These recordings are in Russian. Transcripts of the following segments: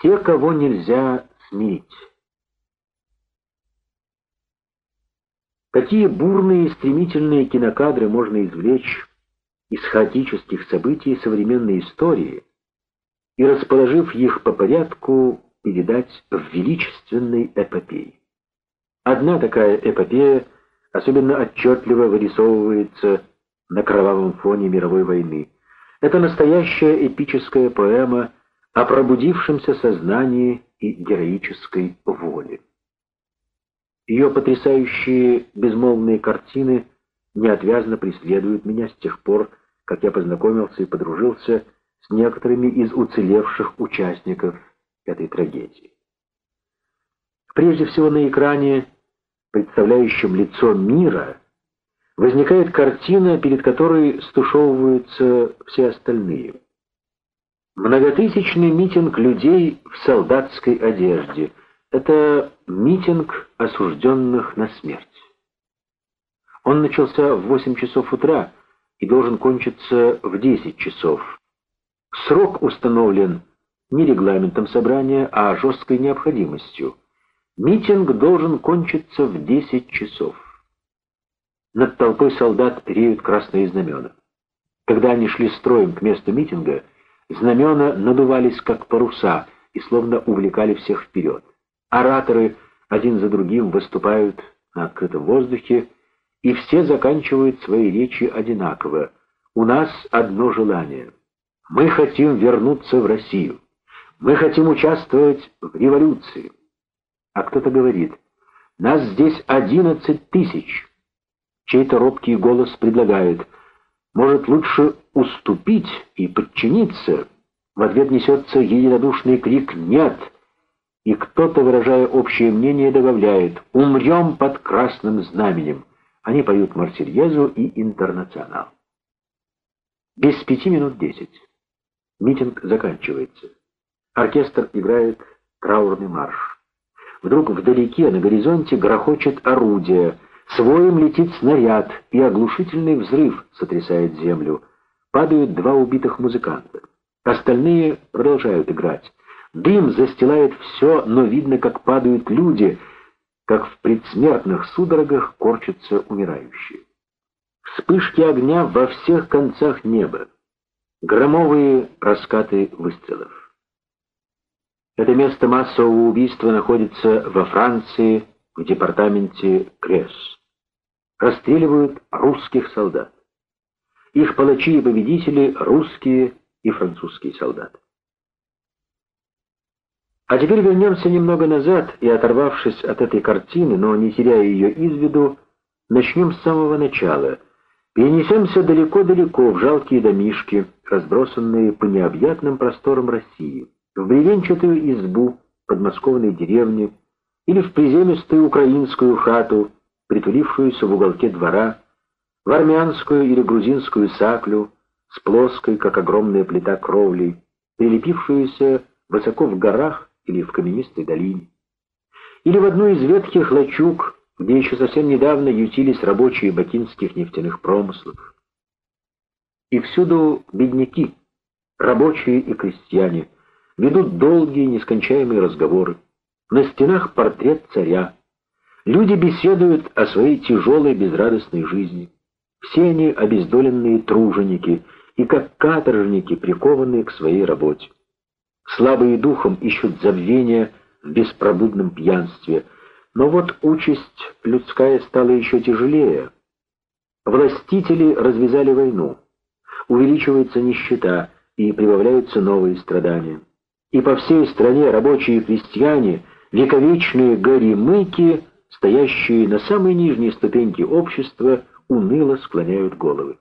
Те, кого нельзя смирить. Какие бурные и стремительные кинокадры можно извлечь из хаотических событий современной истории и, расположив их по порядку, передать в величественной эпопее. Одна такая эпопея особенно отчетливо вырисовывается на кровавом фоне мировой войны. Это настоящая эпическая поэма о пробудившемся сознании и героической воле. Ее потрясающие безмолвные картины неотвязно преследуют меня с тех пор, как я познакомился и подружился с некоторыми из уцелевших участников этой трагедии. Прежде всего на экране, представляющем лицо мира, возникает картина, перед которой стушевываются все остальные. Многотысячный митинг людей в солдатской одежде — это митинг осужденных на смерть. Он начался в 8 часов утра и должен кончиться в 10 часов. Срок установлен не регламентом собрания, а жесткой необходимостью. Митинг должен кончиться в 10 часов. Над толпой солдат реют красные знамена. Когда они шли строем к месту митинга, знамена надувались как паруса и словно увлекали всех вперед. Ораторы один за другим выступают на открытом воздухе, и все заканчивают свои речи одинаково. У нас одно желание. Мы хотим вернуться в Россию. Мы хотим участвовать в революции. А кто-то говорит, нас здесь одиннадцать тысяч. Чей-то робкий голос предлагает, может лучше уступить и подчиниться. В ответ несется единодушный крик «Нет!» И кто-то, выражая общее мнение, добавляет «Умрем под красным знаменем». Они поют «Марсельезу» и «Интернационал». Без пяти минут десять. Митинг заканчивается. Оркестр играет траурный марш. Вдруг вдалеке на горизонте грохочет орудие, своим летит снаряд, и оглушительный взрыв сотрясает землю. Падают два убитых музыканта. Остальные продолжают играть. Дым застилает все, но видно, как падают люди — как в предсмертных судорогах корчатся умирающие. Вспышки огня во всех концах неба, громовые раскаты выстрелов. Это место массового убийства находится во Франции, в департаменте Крес. Расстреливают русских солдат. Их палачи и победители — русские и французские солдаты. А теперь вернемся немного назад и, оторвавшись от этой картины, но не теряя ее из виду, начнем с самого начала. Перенесемся далеко-далеко в жалкие домишки, разбросанные по необъятным просторам России, в бревенчатую избу подмосковной деревни или в приземистую украинскую хату, притулившуюся в уголке двора, в армянскую или грузинскую саклю с плоской, как огромная плита кровлей, прилепившуюся высоко в горах или в каменистой долине, или в одну из ветхих лачуг, где еще совсем недавно ютились рабочие бакинских нефтяных промыслов. И всюду бедняки, рабочие и крестьяне, ведут долгие нескончаемые разговоры. На стенах портрет царя. Люди беседуют о своей тяжелой безрадостной жизни. Все они обездоленные труженики и как каторжники, прикованные к своей работе. Слабые духом ищут забвения в беспробудном пьянстве. Но вот участь людская стала еще тяжелее. Властители развязали войну. Увеличивается нищета и прибавляются новые страдания. И по всей стране рабочие и крестьяне, вековечные горемыки, стоящие на самой нижней ступеньке общества, уныло склоняют головы.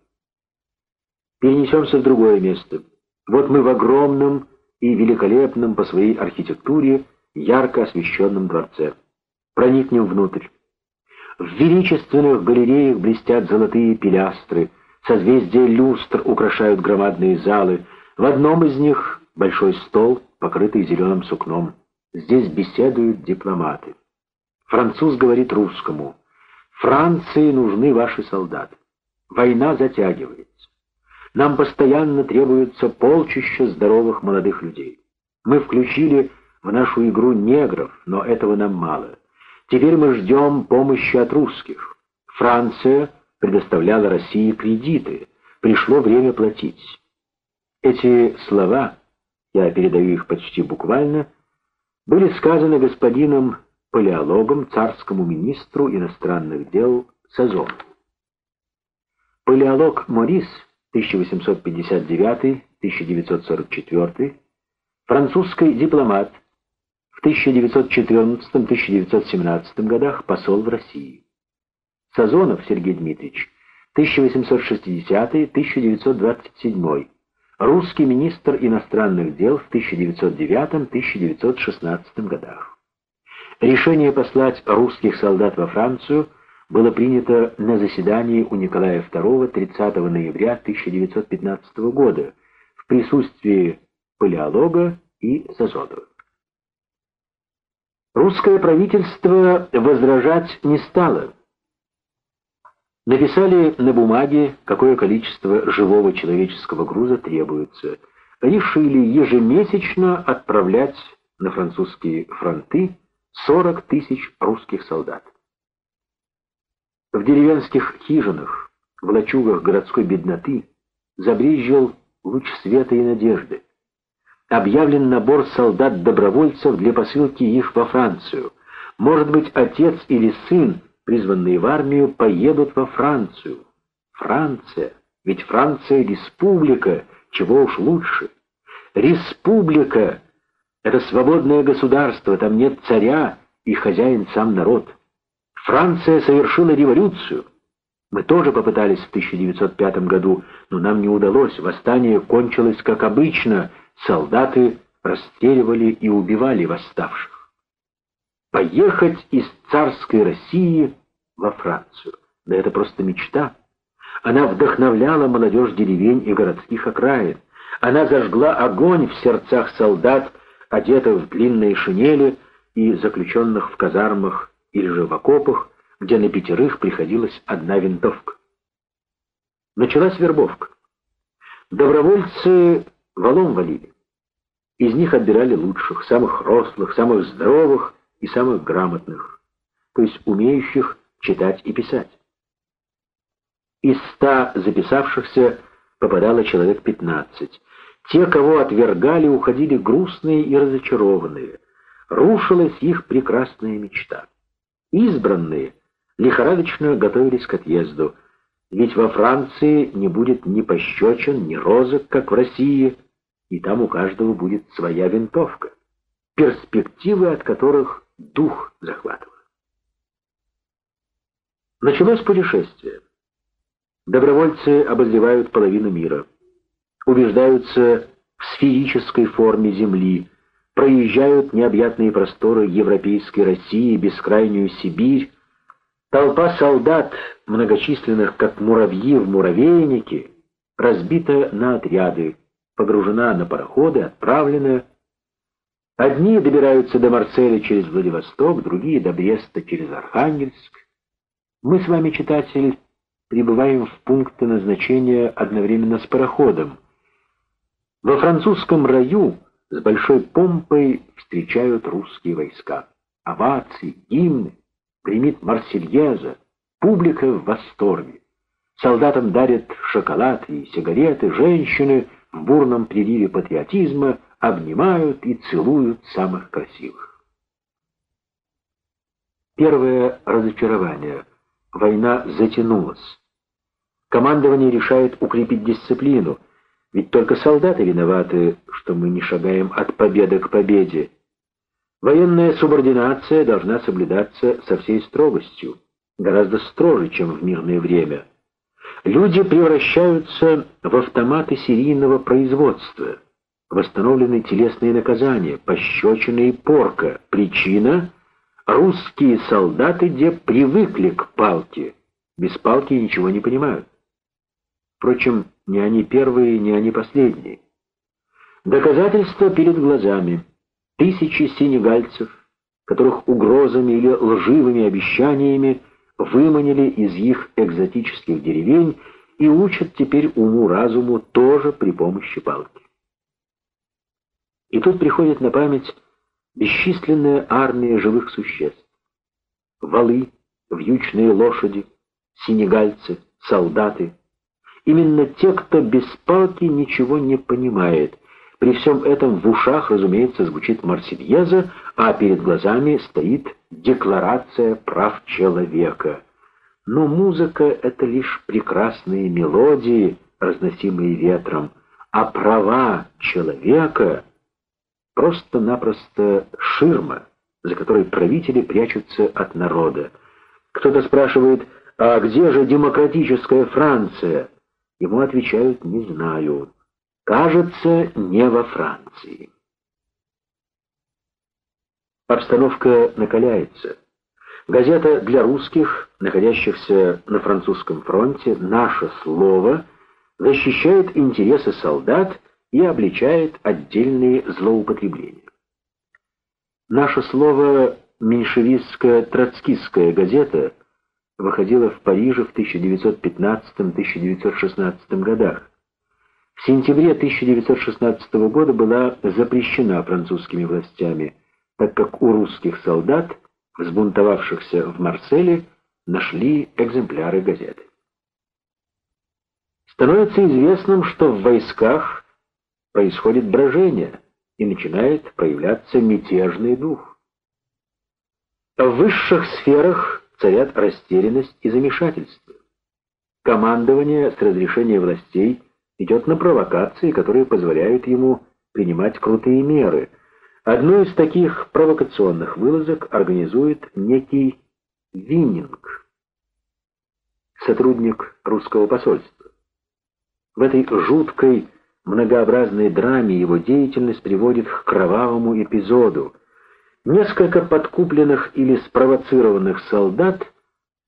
Перенесемся в другое место. Вот мы в огромном, и великолепном по своей архитектуре ярко освещенном дворце. Проникнем внутрь. В величественных галереях блестят золотые пилястры, созвездия люстр украшают громадные залы. В одном из них большой стол, покрытый зеленым сукном. Здесь беседуют дипломаты. Француз говорит русскому. Франции нужны ваши солдаты. Война затягивается. Нам постоянно требуется полчища здоровых молодых людей. Мы включили в нашу игру негров, но этого нам мало. Теперь мы ждем помощи от русских. Франция предоставляла России кредиты. Пришло время платить. Эти слова, я передаю их почти буквально, были сказаны господином палеологом царскому министру иностранных дел Сазону. Палеолог Морис 1859-1944, французский дипломат, в 1914-1917 годах посол в России. Сазонов Сергей Дмитриевич, 1860-1927, русский министр иностранных дел в 1909-1916 годах. Решение послать русских солдат во Францию было принято на заседании у Николая II 30 ноября 1915 года в присутствии палеолога и Сазонова. Русское правительство возражать не стало. Написали на бумаге, какое количество живого человеческого груза требуется. Решили ежемесячно отправлять на французские фронты 40 тысяч русских солдат. В деревенских хижинах, в лачугах городской бедноты забрезжил луч света и надежды. Объявлен набор солдат-добровольцев для посылки их во Францию. Может быть, отец или сын призванные в армию, поедут во Францию. Франция, ведь Франция — республика, чего уж лучше. Республика — это свободное государство, там нет царя и хозяин сам народ. Франция совершила революцию. Мы тоже попытались в 1905 году, но нам не удалось. Восстание кончилось как обычно. Солдаты расстреливали и убивали восставших поехать из царской России во Францию. Да это просто мечта. Она вдохновляла молодежь деревень и городских окраин. Она зажгла огонь в сердцах солдат, одетых в длинные шинели и заключенных в казармах или же в окопах, где на пятерых приходилась одна винтовка. Началась вербовка. Добровольцы валом валили. Из них отбирали лучших, самых рослых, самых здоровых, и самых грамотных, то есть умеющих читать и писать. Из ста записавшихся попадало человек пятнадцать. Те, кого отвергали, уходили грустные и разочарованные. Рушилась их прекрасная мечта. Избранные лихорадочно готовились к отъезду, ведь во Франции не будет ни пощечин, ни розок, как в России, и там у каждого будет своя винтовка, перспективы от которых дух захватывало. Началось путешествие. Добровольцы обозревают половину мира, убеждаются в сферической форме Земли, проезжают необъятные просторы европейской России, бескрайнюю Сибирь. Толпа солдат, многочисленных как муравьи в муравейнике, разбита на отряды, погружена на пароходы, отправлена Одни добираются до Марселя через Владивосток, другие до Бреста через Архангельск. Мы с вами, читатель, прибываем в пункты назначения одновременно с пароходом. Во французском раю с большой помпой встречают русские войска. Овации, гимны, примит Марсельеза, публика в восторге. Солдатам дарят шоколад и сигареты, женщины в бурном приливе патриотизма обнимают и целуют самых красивых. Первое разочарование. Война затянулась. Командование решает укрепить дисциплину, ведь только солдаты виноваты, что мы не шагаем от победы к победе. Военная субординация должна соблюдаться со всей строгостью, гораздо строже, чем в мирное время. Люди превращаются в автоматы серийного производства – восстановлены телесные наказания, пощечины и порка. Причина — русские солдаты, где привыкли к палке. Без палки ничего не понимают. Впрочем, не они первые, не они последние. Доказательства перед глазами. Тысячи сенегальцев, которых угрозами или лживыми обещаниями выманили из их экзотических деревень и учат теперь уму-разуму тоже при помощи палки. И тут приходит на память бесчисленная армия живых существ. Валы, вьючные лошади, синегальцы, солдаты. Именно те, кто без палки ничего не понимает. При всем этом в ушах, разумеется, звучит Марсельеза, а перед глазами стоит Декларация прав человека. Но музыка — это лишь прекрасные мелодии, разносимые ветром, а права человека — просто-напросто ширма, за которой правители прячутся от народа. Кто-то спрашивает, а где же демократическая Франция? Ему отвечают, не знаю. Кажется, не во Франции. Обстановка накаляется. Газета для русских, находящихся на французском фронте, «Наше слово» защищает интересы солдат и обличает отдельные злоупотребления. «Наше слово» меньшевистская троцкистская газета выходила в Париже в 1915-1916 годах. В сентябре 1916 года была запрещена французскими властями, так как у русских солдат, взбунтовавшихся в Марселе, нашли экземпляры газеты. Становится известным, что в войсках происходит брожение и начинает проявляться мятежный дух. В высших сферах царят растерянность и замешательство. Командование с разрешения властей идет на провокации, которые позволяют ему принимать крутые меры. Одну из таких провокационных вылазок организует некий Виннинг, сотрудник русского посольства. В этой жуткой многообразной драме его деятельность приводит к кровавому эпизоду. Несколько подкупленных или спровоцированных солдат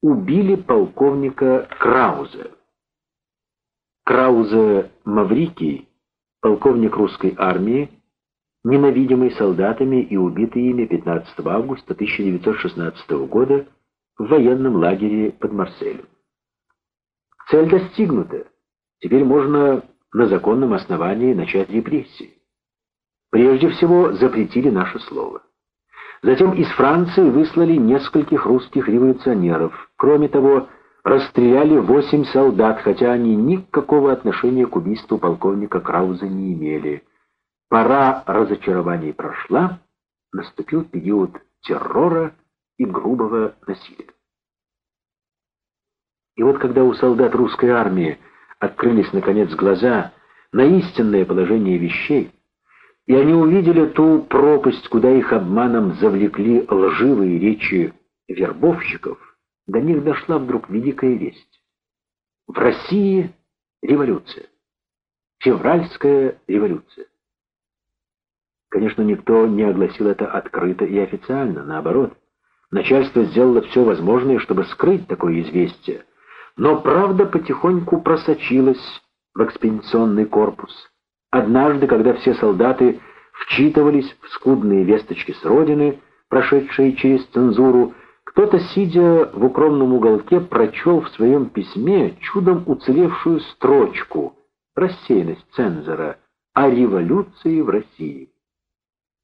убили полковника Крауза. Краузе Маврикий, полковник русской армии, ненавидимый солдатами и убитый ими 15 августа 1916 года в военном лагере под Марселем. Цель достигнута. Теперь можно на законном основании начать репрессии. Прежде всего запретили наше слово. Затем из Франции выслали нескольких русских революционеров. Кроме того, расстреляли восемь солдат, хотя они никакого отношения к убийству полковника Крауза не имели. Пора разочарований прошла, наступил период террора и грубого насилия. И вот когда у солдат русской армии открылись наконец глаза на истинное положение вещей, и они увидели ту пропасть, куда их обманом завлекли лживые речи вербовщиков, до них дошла вдруг великая весть. В России революция. Февральская революция. Конечно, никто не огласил это открыто и официально, наоборот. Начальство сделало все возможное, чтобы скрыть такое известие. Но правда потихоньку просочилась в экспедиционный корпус. Однажды, когда все солдаты вчитывались в скудные весточки с родины, прошедшие через цензуру, кто-то, сидя в укромном уголке, прочел в своем письме чудом уцелевшую строчку «Рассеянность цензора» о революции в России.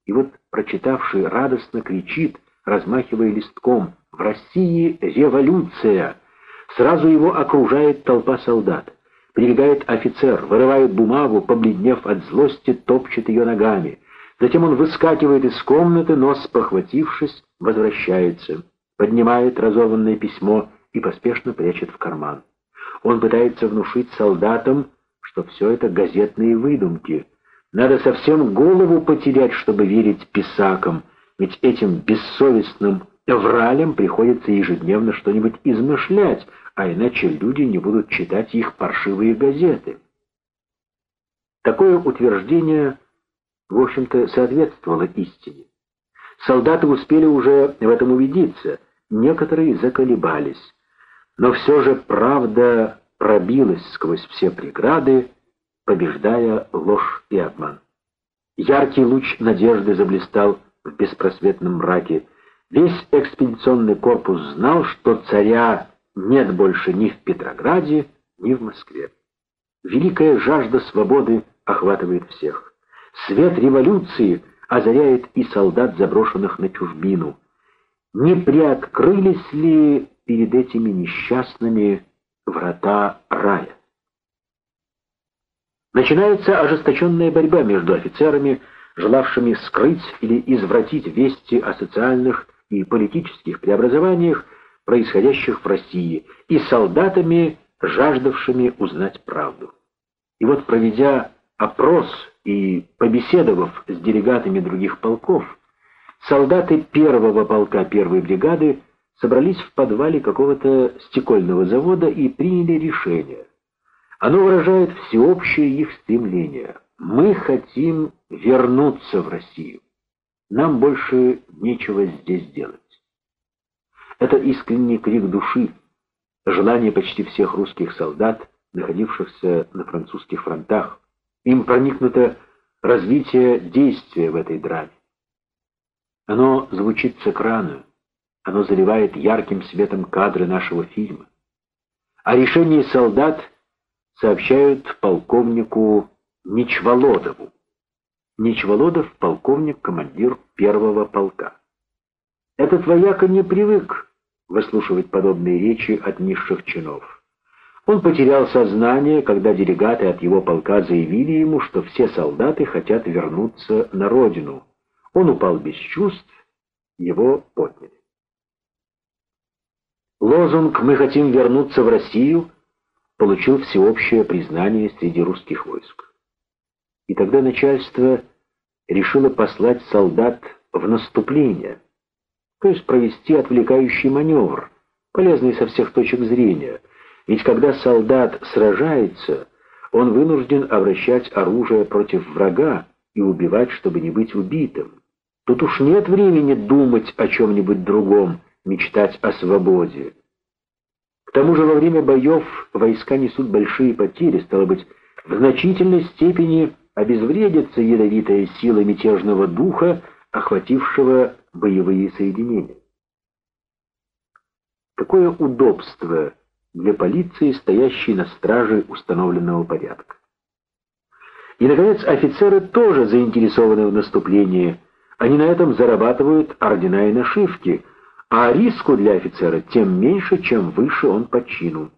И вот прочитавший радостно кричит, размахивая листком «В России революция!» Сразу его окружает толпа солдат. Прибегает офицер, вырывает бумагу, побледнев от злости, топчет ее ногами. Затем он выскакивает из комнаты, но, спохватившись, возвращается поднимает разорванное письмо и поспешно прячет в карман. Он пытается внушить солдатам, что все это газетные выдумки. Надо совсем голову потерять, чтобы верить писакам, ведь этим бессовестным вралям приходится ежедневно что-нибудь измышлять, а иначе люди не будут читать их паршивые газеты. Такое утверждение, в общем-то, соответствовало истине. Солдаты успели уже в этом убедиться, некоторые заколебались. Но все же правда пробилась сквозь все преграды, побеждая ложь и обман. Яркий луч надежды заблистал в беспросветном мраке. Весь экспедиционный корпус знал, что царя нет больше ни в Петрограде, ни в Москве. Великая жажда свободы охватывает всех. Свет революции озаряет и солдат, заброшенных на чужбину. Не приоткрылись ли перед этими несчастными врата рая? Начинается ожесточенная борьба между офицерами, желавшими скрыть или извратить вести о социальных и политических преобразованиях, происходящих в России, и солдатами, жаждавшими узнать правду. И вот, проведя опрос и побеседовав с делегатами других полков, солдаты первого полка первой бригады собрались в подвале какого-то стекольного завода и приняли решение. Оно выражает всеобщее их стремление. Мы хотим вернуться в Россию. Нам больше нечего здесь делать. Это искренний крик души, желание почти всех русских солдат, находившихся на французских фронтах. Им проникнуто развитие действия в этой драме. Оно звучит с экрана, оно заливает ярким светом кадры нашего фильма. О решении солдат сообщают полковнику Ничволодову. Ничволодов — полковник, командир первого полка. Этот вояка не привык выслушивать подобные речи от низших чинов. Он потерял сознание, когда делегаты от его полка заявили ему, что все солдаты хотят вернуться на родину. Он упал без чувств, его подняли. Лозунг «Мы хотим вернуться в Россию» получил всеобщее признание среди русских войск. И тогда начальство решило послать солдат в наступление, то есть провести отвлекающий маневр, полезный со всех точек зрения – ведь когда солдат сражается, он вынужден обращать оружие против врага и убивать, чтобы не быть убитым. Тут уж нет времени думать о чем-нибудь другом, мечтать о свободе. К тому же во время боев войска несут большие потери, стало быть, в значительной степени обезвредится ядовитая сила мятежного духа, охватившего боевые соединения. Какое удобство для полиции, стоящей на страже установленного порядка. И, наконец, офицеры тоже заинтересованы в наступлении. Они на этом зарабатывают ордена и нашивки, а риску для офицера тем меньше, чем выше он по чину.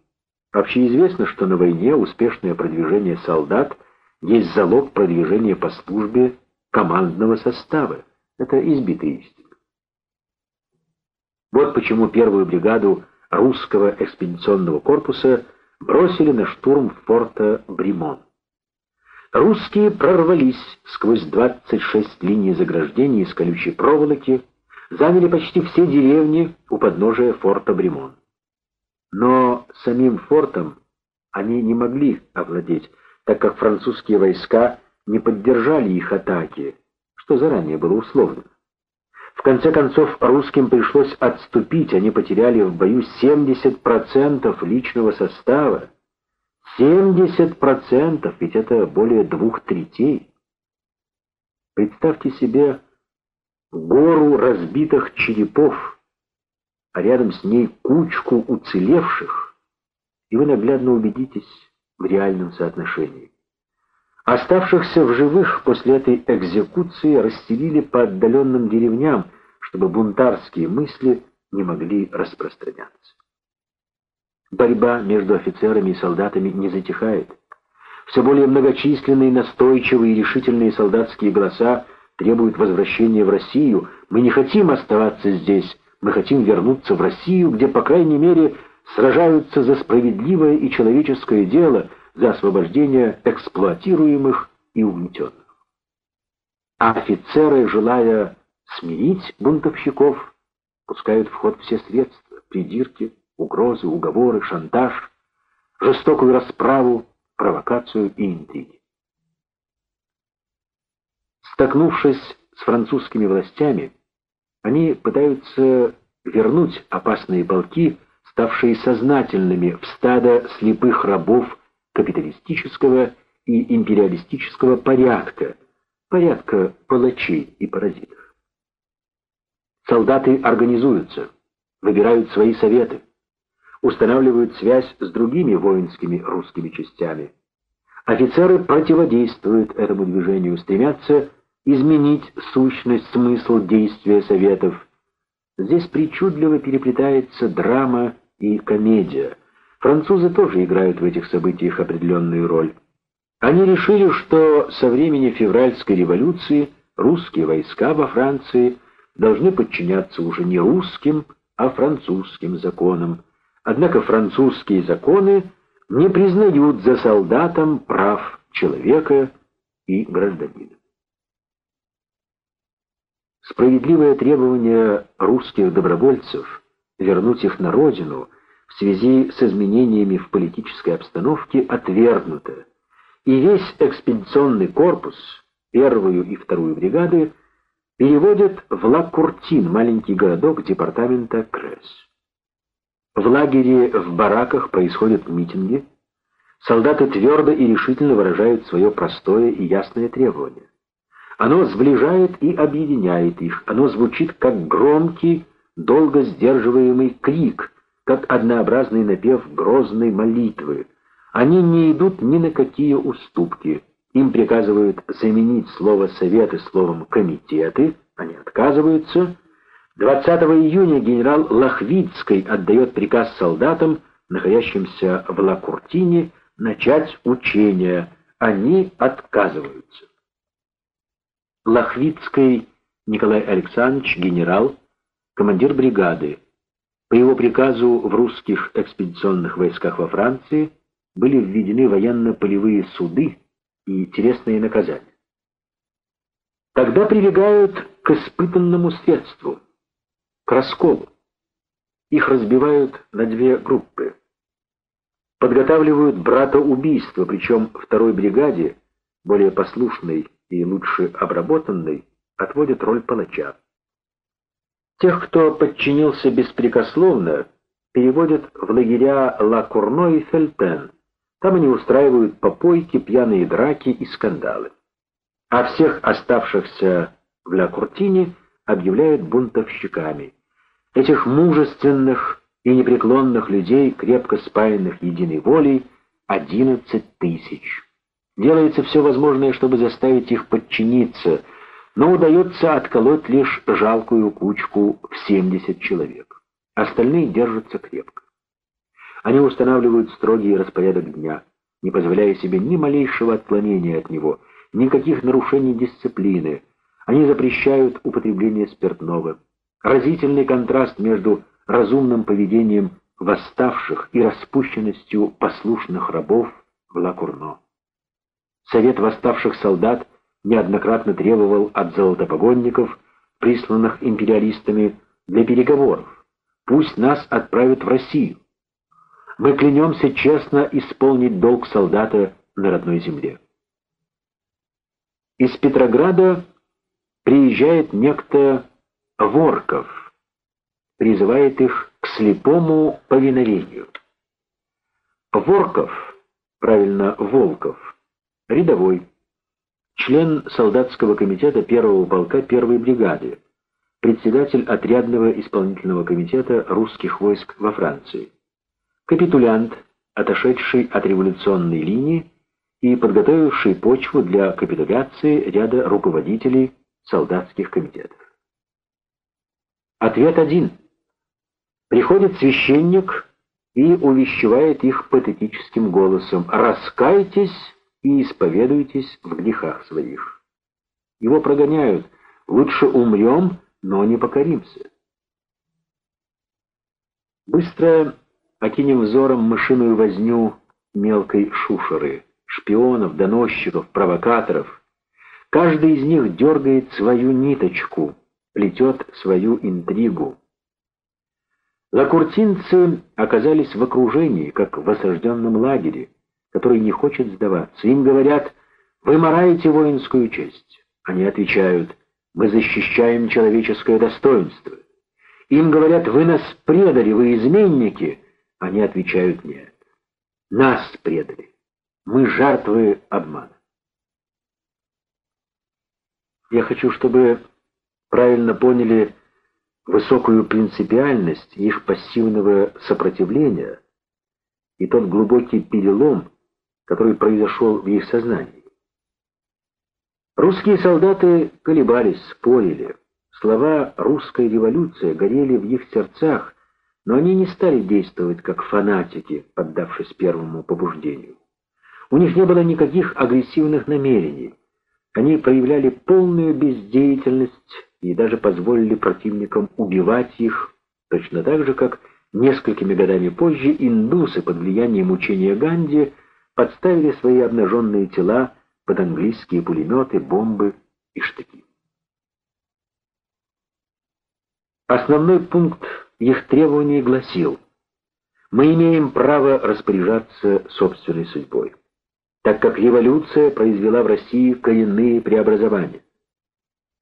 Вообще известно, что на войне успешное продвижение солдат есть залог продвижения по службе командного состава. Это избитая истина. Вот почему первую бригаду русского экспедиционного корпуса бросили на штурм форта Бримон. Русские прорвались сквозь 26 линий заграждений из колючей проволоки, заняли почти все деревни у подножия форта Бримон. Но самим фортом они не могли овладеть, так как французские войска не поддержали их атаки, что заранее было условлено. В конце концов, русским пришлось отступить, они потеряли в бою 70% личного состава. 70%, ведь это более двух третей. Представьте себе гору разбитых черепов, а рядом с ней кучку уцелевших, и вы наглядно убедитесь в реальном соотношении. Оставшихся в живых после этой экзекуции расселили по отдаленным деревням, чтобы бунтарские мысли не могли распространяться. Борьба между офицерами и солдатами не затихает. Все более многочисленные, настойчивые и решительные солдатские голоса требуют возвращения в Россию. Мы не хотим оставаться здесь, мы хотим вернуться в Россию, где, по крайней мере, сражаются за справедливое и человеческое дело – за освобождение эксплуатируемых и угнетенных. А офицеры, желая смирить бунтовщиков, пускают в ход все средства, придирки, угрозы, уговоры, шантаж, жестокую расправу, провокацию и интриги. Столкнувшись с французскими властями, они пытаются вернуть опасные полки, ставшие сознательными в стадо слепых рабов капиталистического и империалистического порядка, порядка палачей и паразитов. Солдаты организуются, выбирают свои советы, устанавливают связь с другими воинскими русскими частями. Офицеры противодействуют этому движению, стремятся изменить сущность, смысл действия Советов. Здесь причудливо переплетается драма и комедия. Французы тоже играют в этих событиях определенную роль. Они решили, что со времени февральской революции русские войска во Франции должны подчиняться уже не русским, а французским законам. Однако французские законы не признают за солдатом прав человека и гражданина. Справедливое требование русских добровольцев вернуть их на родину в связи с изменениями в политической обстановке отвергнуто, и весь экспедиционный корпус, первую и вторую бригады, переводят в Ла-Куртин, маленький городок департамента Кресс. В лагере в бараках происходят митинги. Солдаты твердо и решительно выражают свое простое и ясное требование. Оно сближает и объединяет их. Оно звучит как громкий, долго сдерживаемый крик, как однообразный напев грозной молитвы. Они не идут ни на какие уступки. Им приказывают заменить слово «советы» словом «комитеты». Они отказываются. 20 июня генерал Лохвицкий отдает приказ солдатам, находящимся в Лакуртине, начать учения. Они отказываются. Лохвицкий Николай Александрович, генерал, командир бригады. По его приказу в русских экспедиционных войсках во Франции были введены военно-полевые суды и телесные наказания. Тогда прибегают к испытанному средству, к расколу. Их разбивают на две группы. Подготавливают брата убийства, причем второй бригаде, более послушной и лучше обработанный, отводит роль палача. Тех, кто подчинился беспрекословно, переводят в лагеря Ла Курно и Фельтен. Там они устраивают попойки, пьяные драки и скандалы. А всех оставшихся в Ла Куртине объявляют бунтовщиками. Этих мужественных и непреклонных людей, крепко спаянных единой волей, 11 тысяч. Делается все возможное, чтобы заставить их подчиниться, но удается отколоть лишь жалкую кучку в 70 человек. Остальные держатся крепко. Они устанавливают строгий распорядок дня, не позволяя себе ни малейшего отклонения от него, никаких нарушений дисциплины. Они запрещают употребление спиртного. Разительный контраст между разумным поведением восставших и распущенностью послушных рабов в Лакурно. Совет восставших солдат неоднократно требовал от золотопогонников, присланных империалистами, для переговоров. Пусть нас отправят в Россию. Мы клянемся честно исполнить долг солдата на родной земле. Из Петрограда приезжает некто Ворков, призывает их к слепому повиновению. Ворков, правильно, Волков, Рядовой. Член солдатского комитета первого полка первой бригады. Председатель отрядного исполнительного комитета русских войск во Франции. Капитулянт, отошедший от революционной линии и подготовивший почву для капитуляции ряда руководителей солдатских комитетов. Ответ один. Приходит священник и увещевает их патетическим голосом «Раскайтесь!» И исповедуйтесь в грехах своих. Его прогоняют, лучше умрем, но не покоримся. Быстро окинем взором мышиную возню мелкой шушеры, шпионов, доносчиков, провокаторов. Каждый из них дергает свою ниточку, плетет свою интригу. Лакуртинцы оказались в окружении, как в осажденном лагере который не хочет сдаваться. Им говорят, вы мораете воинскую честь. Они отвечают, мы защищаем человеческое достоинство. Им говорят, вы нас предали, вы изменники. Они отвечают, нет. Нас предали. Мы жертвы обмана. Я хочу, чтобы правильно поняли высокую принципиальность их пассивного сопротивления и тот глубокий перелом, который произошел в их сознании. Русские солдаты колебались, спорили. Слова «русская революция» горели в их сердцах, но они не стали действовать как фанатики, поддавшись первому побуждению. У них не было никаких агрессивных намерений. Они проявляли полную бездеятельность и даже позволили противникам убивать их, точно так же, как несколькими годами позже индусы под влиянием учения Ганди подставили свои обнаженные тела под английские пулеметы, бомбы и штыки. Основной пункт их требований гласил, мы имеем право распоряжаться собственной судьбой, так как революция произвела в России коренные преобразования.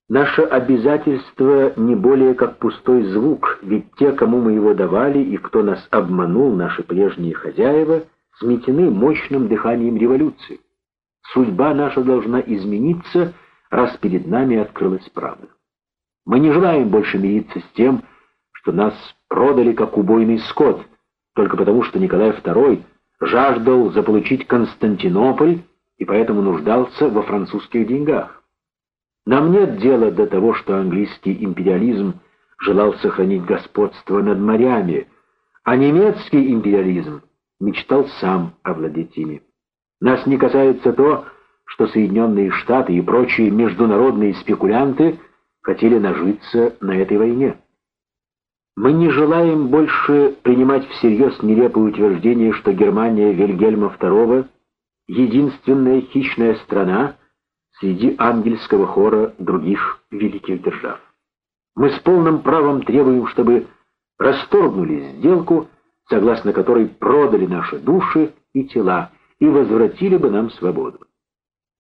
Наше обязательство не более как пустой звук, ведь те, кому мы его давали и кто нас обманул, наши прежние хозяева, сметены мощным дыханием революции. Судьба наша должна измениться, раз перед нами открылась правда. Мы не желаем больше мириться с тем, что нас продали как убойный скот, только потому что Николай II жаждал заполучить Константинополь и поэтому нуждался во французских деньгах. Нам нет дела до того, что английский империализм желал сохранить господство над морями, а немецкий империализм мечтал сам овладеть ими. Нас не касается то, что Соединенные Штаты и прочие международные спекулянты – хотели нажиться на этой войне. Мы не желаем больше принимать всерьез нелепое утверждение, что Германия Вильгельма II — единственная хищная страна среди ангельского хора других великих держав. Мы с полным правом требуем, чтобы расторгнули сделку, согласно которой продали наши души и тела и возвратили бы нам свободу.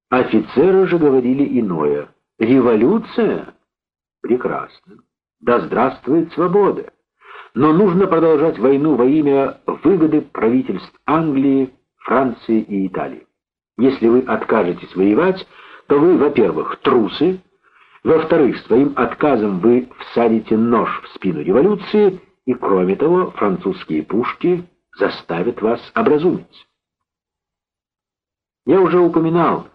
Офицеры же говорили иное. Революция Прекрасно. Да здравствует свобода. Но нужно продолжать войну во имя выгоды правительств Англии, Франции и Италии. Если вы откажетесь воевать, то вы, во-первых, трусы, во-вторых, своим отказом вы всадите нож в спину революции, и, кроме того, французские пушки заставят вас образумиться. Я уже упоминал,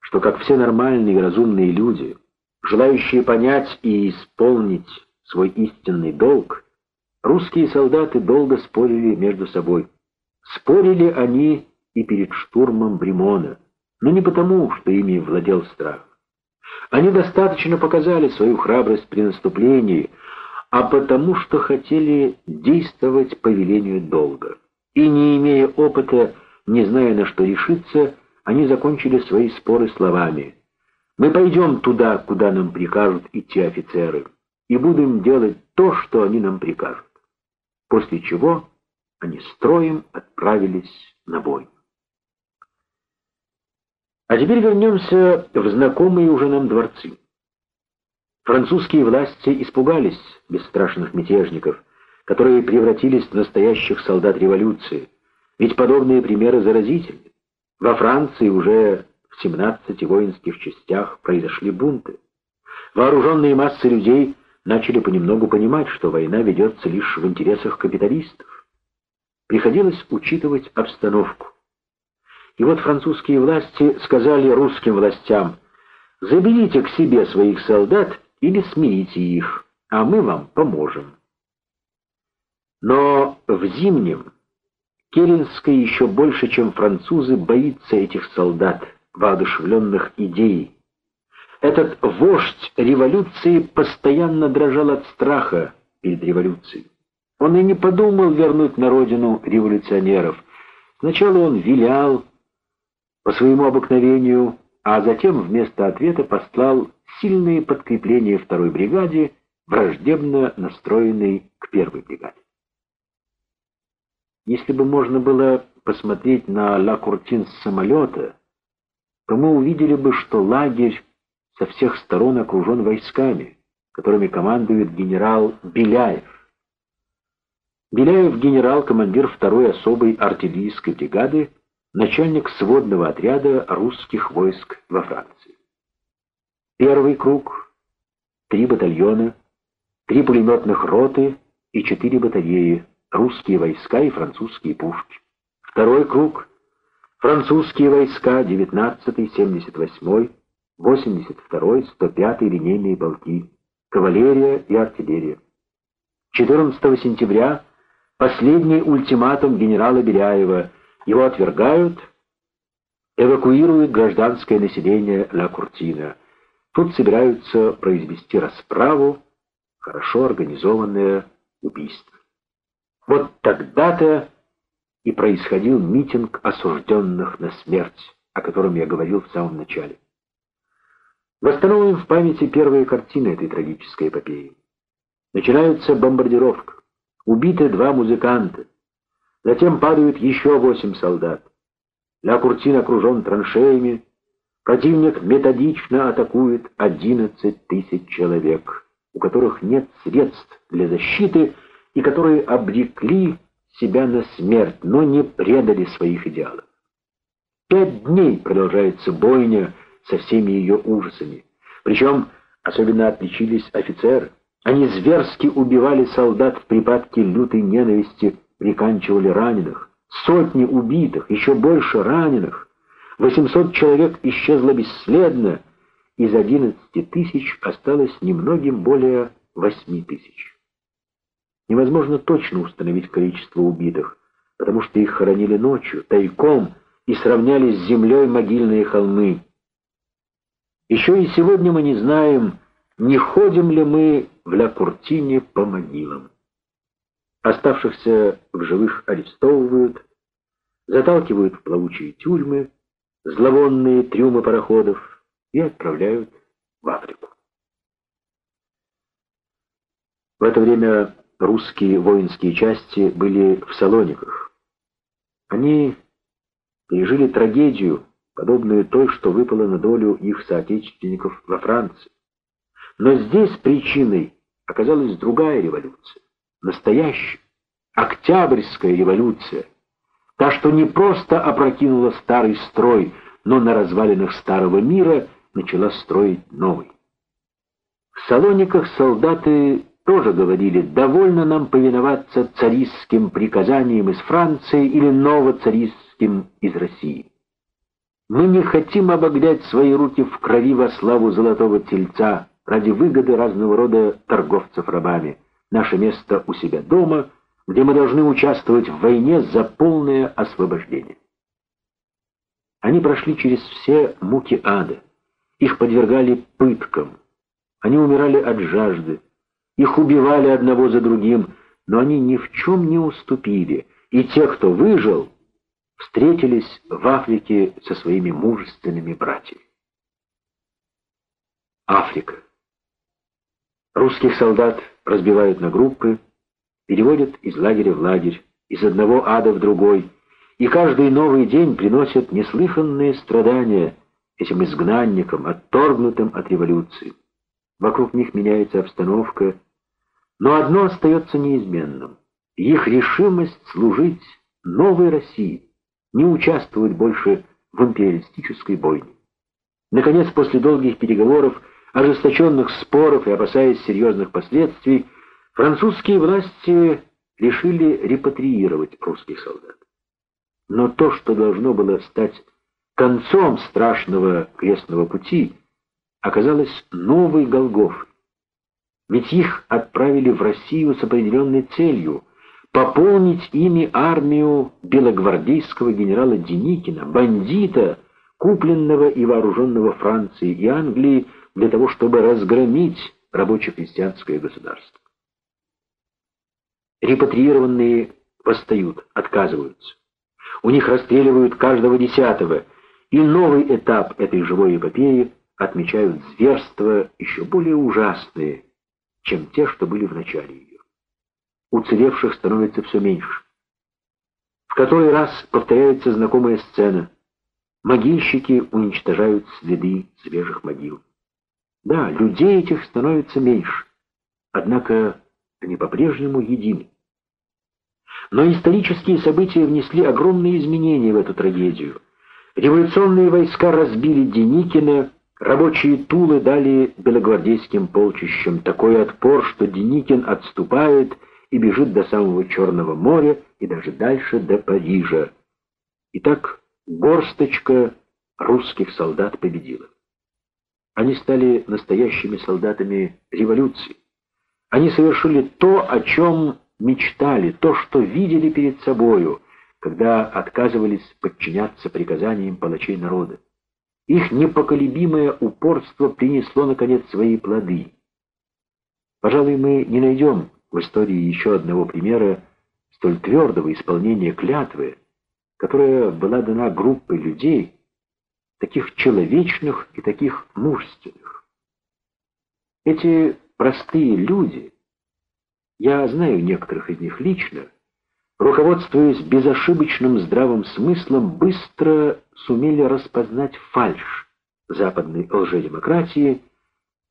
что, как все нормальные и разумные люди, желающие понять и исполнить свой истинный долг, русские солдаты долго спорили между собой. Спорили они и перед штурмом Бремона, но не потому, что ими владел страх. Они достаточно показали свою храбрость при наступлении, а потому, что хотели действовать по велению долга. И не имея опыта, не зная на что решиться, они закончили свои споры словами мы пойдем туда, куда нам прикажут идти офицеры, и будем делать то, что они нам прикажут. После чего они строем отправились на бой. А теперь вернемся в знакомые уже нам дворцы. Французские власти испугались бесстрашных мятежников, которые превратились в настоящих солдат революции, ведь подобные примеры заразительны. Во Франции уже в 17 воинских частях произошли бунты. Вооруженные массы людей начали понемногу понимать, что война ведется лишь в интересах капиталистов. Приходилось учитывать обстановку. И вот французские власти сказали русским властям, «Заберите к себе своих солдат или смирите их, а мы вам поможем». Но в зимнем Керенская еще больше, чем французы, боится этих солдат – воодушевленных идей. Этот вождь революции постоянно дрожал от страха перед революцией. Он и не подумал вернуть на родину революционеров. Сначала он вилял по своему обыкновению, а затем вместо ответа послал сильные подкрепления второй бригаде, враждебно настроенной к первой бригаде. Если бы можно было посмотреть на Ла Куртин с самолета, то мы увидели бы, что лагерь со всех сторон окружен войсками, которыми командует генерал Беляев. Беляев генерал, командир второй особой артиллерийской бригады, начальник сводного отряда русских войск во Франции. Первый круг, три батальона, три пулеметных роты и четыре батареи, русские войска и французские пушки. Второй круг — Французские войска 19-й, 78-й, 82-й, 105-й линейные полки, кавалерия и артиллерия. 14 сентября последний ультиматум генерала Беляева. Его отвергают, эвакуируют гражданское население Ла Куртина. Тут собираются произвести расправу, хорошо организованное убийство. Вот тогда-то и происходил митинг осужденных на смерть, о котором я говорил в самом начале. Восстановим в памяти первые картины этой трагической эпопеи. Начинается бомбардировка. Убиты два музыканта. Затем падают еще восемь солдат. Ля Куртин окружен траншеями. Противник методично атакует 11 тысяч человек, у которых нет средств для защиты и которые обрекли себя на смерть, но не предали своих идеалов. Пять дней продолжается бойня со всеми ее ужасами. Причем особенно отличились офицеры. Они зверски убивали солдат в припадке лютой ненависти, приканчивали раненых. Сотни убитых, еще больше раненых. 800 человек исчезло бесследно. Из 11 тысяч осталось немногим более 8 тысяч. Невозможно точно установить количество убитых, потому что их хоронили ночью, тайком, и сравняли с землей могильные холмы. Еще и сегодня мы не знаем, не ходим ли мы в Ля-Куртине по могилам. Оставшихся в живых арестовывают, заталкивают в плавучие тюрьмы, зловонные трюмы пароходов и отправляют в Африку. В это время русские воинские части были в Салониках. Они пережили трагедию, подобную той, что выпала на долю их соотечественников во Франции. Но здесь причиной оказалась другая революция, настоящая, Октябрьская революция, та, что не просто опрокинула старый строй, но на развалинах старого мира начала строить новый. В Салониках солдаты тоже говорили, довольно нам повиноваться царистским приказаниям из Франции или новоцаристским из России. Мы не хотим обогнять свои руки в крови во славу золотого тельца ради выгоды разного рода торговцев рабами. Наше место у себя дома, где мы должны участвовать в войне за полное освобождение. Они прошли через все муки ада. Их подвергали пыткам. Они умирали от жажды. Их убивали одного за другим, но они ни в чем не уступили. И те, кто выжил, встретились в Африке со своими мужественными братьями. Африка. Русских солдат разбивают на группы, переводят из лагеря в лагерь, из одного ада в другой, и каждый новый день приносит неслыханные страдания этим изгнанникам, отторгнутым от революции. Вокруг них меняется обстановка, но одно остается неизменным — их решимость служить новой России не участвовать больше в империалистической бойне. Наконец, после долгих переговоров, ожесточенных споров и опасаясь серьезных последствий, французские власти решили репатриировать русских солдат. Но то, что должно было стать концом страшного крестного пути, оказалось новой Голгофой. Ведь их отправили в Россию с определенной целью пополнить ими армию белогвардейского генерала Деникина, бандита, купленного и вооруженного Францией и Англией для того, чтобы разгромить рабоче-крестьянское государство. Репатриированные восстают, отказываются. У них расстреливают каждого десятого, и новый этап этой живой эпопеи отмечают зверства еще более ужасные, чем те, что были в начале ее уцелевших становится все меньше. В который раз повторяется знакомая сцена. Могильщики уничтожают следы свежих могил. Да, людей этих становится меньше, однако они по-прежнему едины. Но исторические события внесли огромные изменения в эту трагедию. Революционные войска разбили Деникина, рабочие Тулы дали белогвардейским полчищам такой отпор, что Деникин отступает и бежит до самого Черного моря и даже дальше до Парижа. Итак, горсточка русских солдат победила. Они стали настоящими солдатами революции. Они совершили то, о чем мечтали, то, что видели перед собою, когда отказывались подчиняться приказаниям палачей народа. Их непоколебимое упорство принесло, наконец, свои плоды. Пожалуй, мы не найдем в истории еще одного примера столь твердого исполнения клятвы, которая была дана группой людей, таких человечных и таких мужественных. Эти простые люди, я знаю некоторых из них лично, руководствуясь безошибочным здравым смыслом, быстро сумели распознать фальшь западной лжедемократии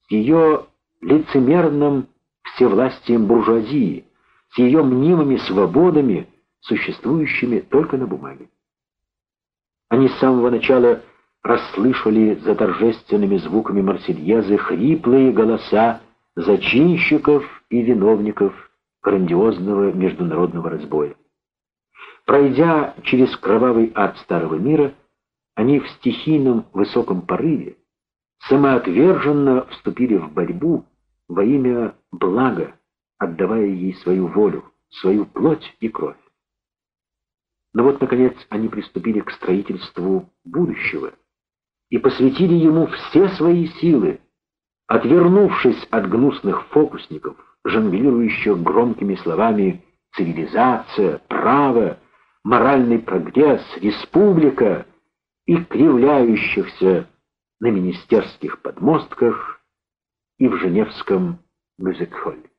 с ее лицемерным всевластием буржуазии, с ее мнимыми свободами, существующими только на бумаге. Они с самого начала расслышали за торжественными звуками Марсельезы хриплые голоса зачинщиков и виновников грандиозного международного разбоя. Пройдя через кровавый ад старого мира, они в стихийном высоком порыве самоотверженно вступили в борьбу во имя блага, отдавая ей свою волю, свою плоть и кровь. Но вот, наконец, они приступили к строительству будущего и посвятили ему все свои силы, отвернувшись от гнусных фокусников, жонглирующих громкими словами «цивилизация», «право», «моральный прогресс», «республика» и кривляющихся на министерских подмостках и в Женевском мюзик-холле.